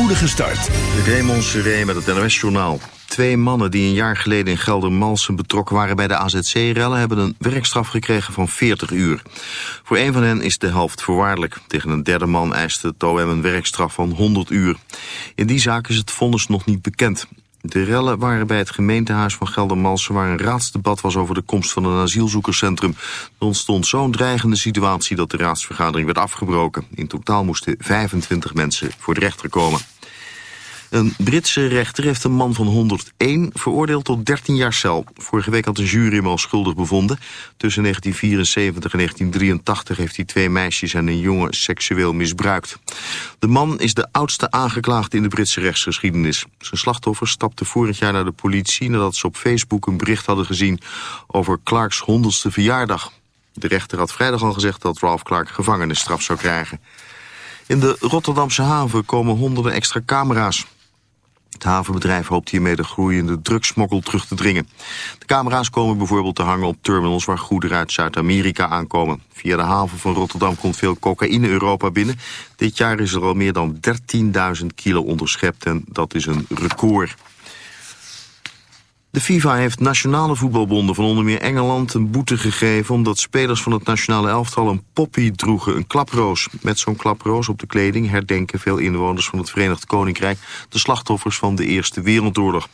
spoedige start. Raymond Seré met het NOS-journaal. Twee mannen die een jaar geleden in Geldermalsen betrokken waren bij de AZC-rellen... hebben een werkstraf gekregen van 40 uur. Voor een van hen is de helft voorwaardelijk. Tegen een derde man eiste het OM een werkstraf van 100 uur. In die zaak is het vonnis nog niet bekend. De rellen waren bij het gemeentehuis van Geldermalsen... waar een raadsdebat was over de komst van een asielzoekerscentrum. Er ontstond zo'n dreigende situatie dat de raadsvergadering werd afgebroken. In totaal moesten 25 mensen voor de rechter komen. Een Britse rechter heeft een man van 101 veroordeeld tot 13 jaar cel. Vorige week had een jury hem al schuldig bevonden. Tussen 1974 en 1983 heeft hij twee meisjes en een jongen seksueel misbruikt. De man is de oudste aangeklaagde in de Britse rechtsgeschiedenis. Zijn slachtoffer stapte vorig jaar naar de politie nadat ze op Facebook een bericht hadden gezien over Clarks honderdste verjaardag. De rechter had vrijdag al gezegd dat Ralph Clark gevangenisstraf zou krijgen. In de Rotterdamse haven komen honderden extra camera's. Het havenbedrijf hoopt hiermee de groeiende drugsmokkel terug te dringen. De camera's komen bijvoorbeeld te hangen op terminals waar goederen uit Zuid-Amerika aankomen. Via de haven van Rotterdam komt veel cocaïne Europa binnen. Dit jaar is er al meer dan 13.000 kilo onderschept en dat is een record. De FIFA heeft nationale voetbalbonden van onder meer Engeland een boete gegeven... omdat spelers van het nationale elftal een poppy droegen, een klaproos. Met zo'n klaproos op de kleding herdenken veel inwoners van het Verenigd Koninkrijk... de slachtoffers van de Eerste Wereldoorlog.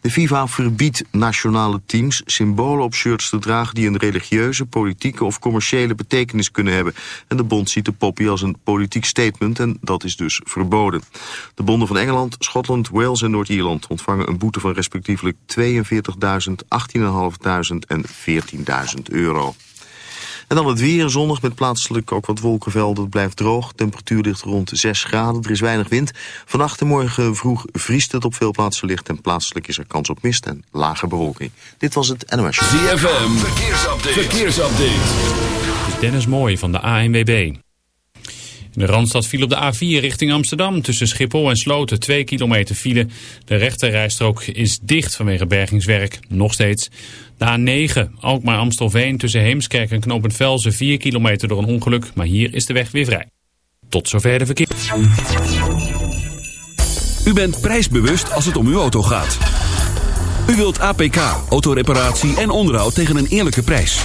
De FIFA verbiedt nationale teams symbolen op shirts te dragen... die een religieuze, politieke of commerciële betekenis kunnen hebben. En de bond ziet de poppy als een politiek statement en dat is dus verboden. De bonden van Engeland, Schotland, Wales en Noord-Ierland ontvangen een boete van respectievelijk 2 42.000, 18.500 en 14.000 euro. En dan het weer, zonnig met plaatselijk ook wat wolkenvelden. Het blijft droog, temperatuur ligt rond 6 graden, er is weinig wind. Vannacht en morgen vroeg vriest het op veel plaatsen licht... en plaatselijk is er kans op mist en lage bewolking. Dit was het NOS. ZFM, verkeersupdate. verkeersupdate. Dennis Mooij van de ANWB. De Randstad viel op de A4 richting Amsterdam. Tussen Schiphol en Sloten 2 kilometer file. De rechterrijstrook is dicht vanwege bergingswerk. Nog steeds. De A9 Alkmaar-Amstelveen tussen Heemskerk en Knopend Velzen 4 kilometer door een ongeluk. Maar hier is de weg weer vrij. Tot zover de verkeer. U bent prijsbewust als het om uw auto gaat. U wilt APK, autoreparatie en onderhoud tegen een eerlijke prijs.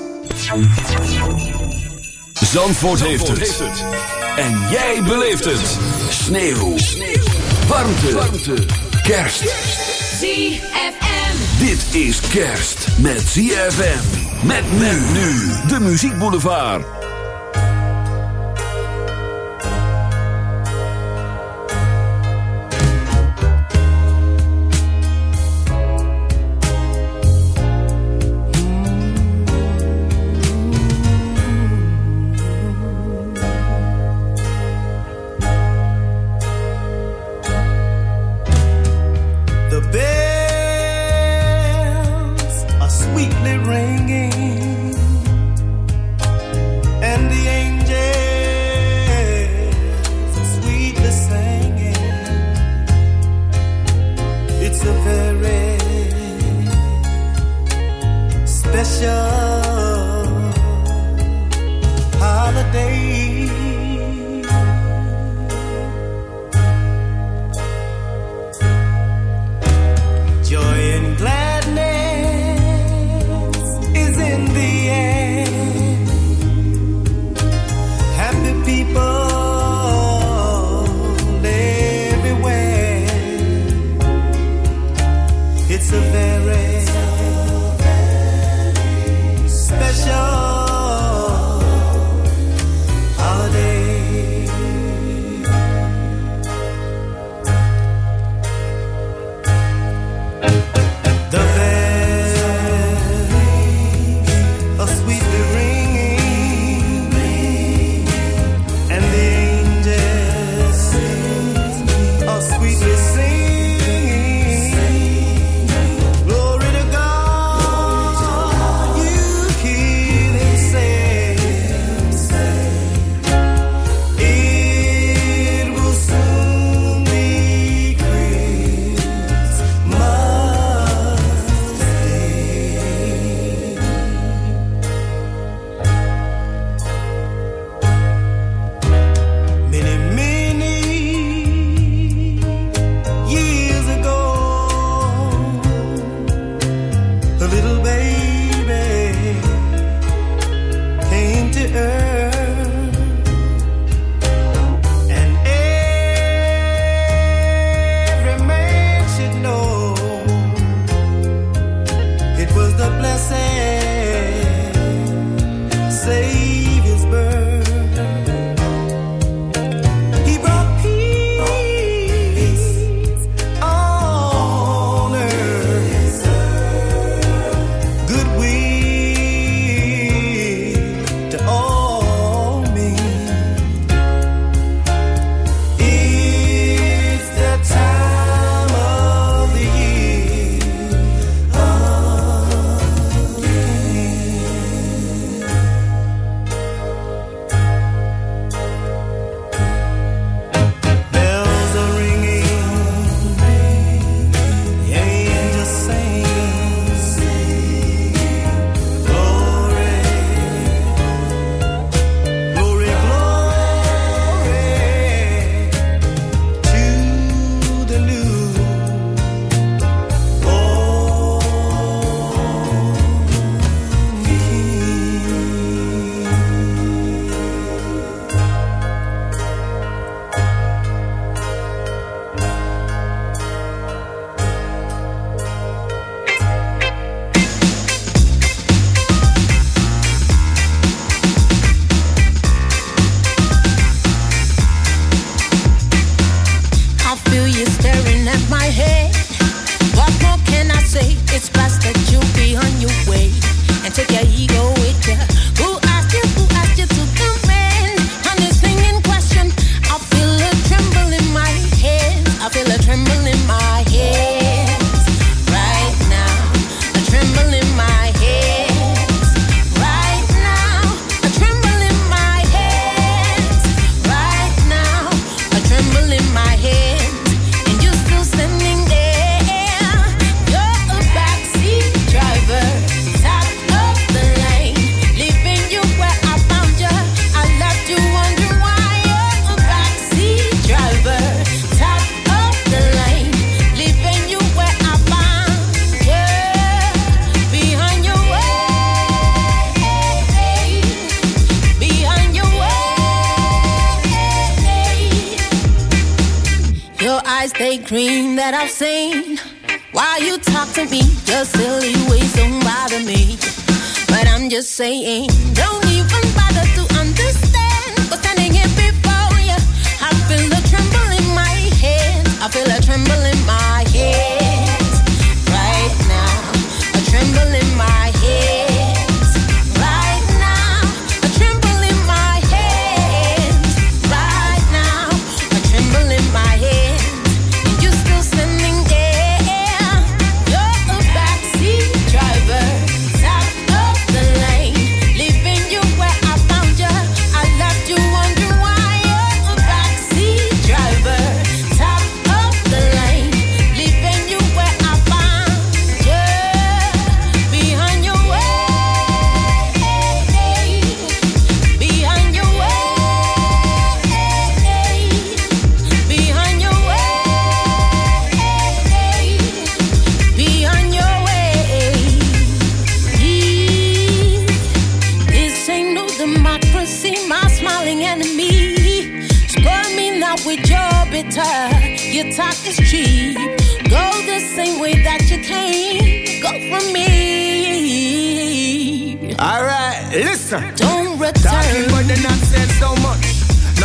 Zandvoort, heeft, het. En jij beleeft het. Sneeuw. Sneeuw. Warmte. Warmte. Kerst. ZFM. Dit is kerst met ZFM. Met men nu. De Muziek Boulevard.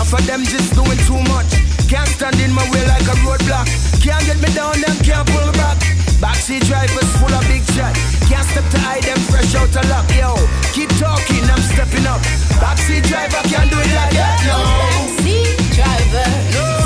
Enough of them just doing too much. Can't stand in my way like a roadblock. Can't get me down, them can't pull back. Backseat drivers full of big chat. Can't step to hide them fresh out of luck. Yo, keep talking, I'm stepping up. Backseat driver can't do it like that. No. Backseat driver. No.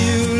you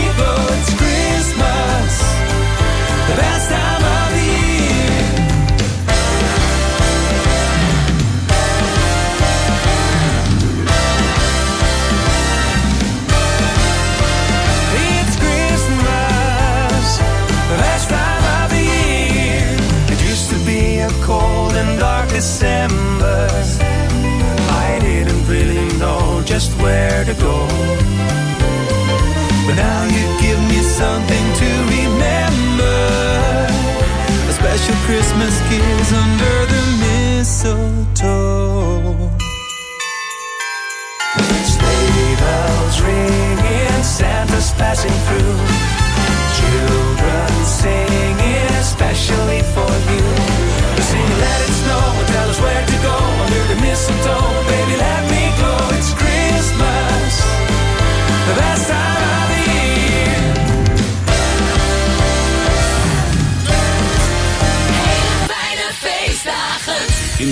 just where to go.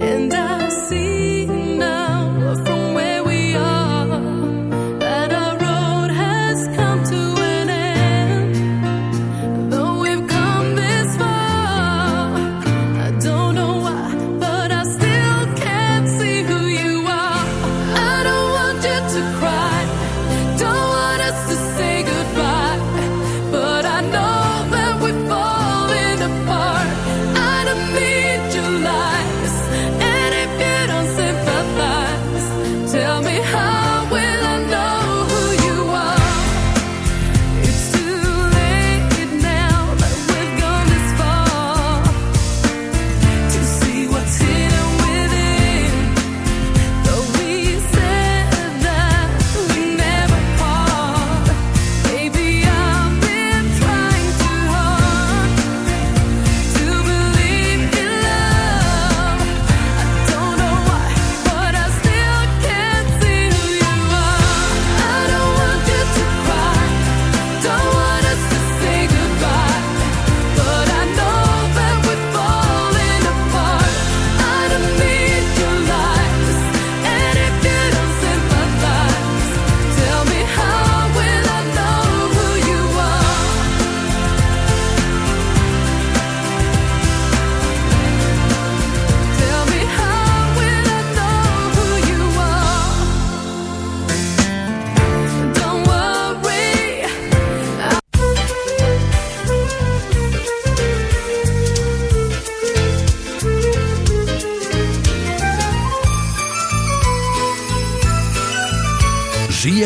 And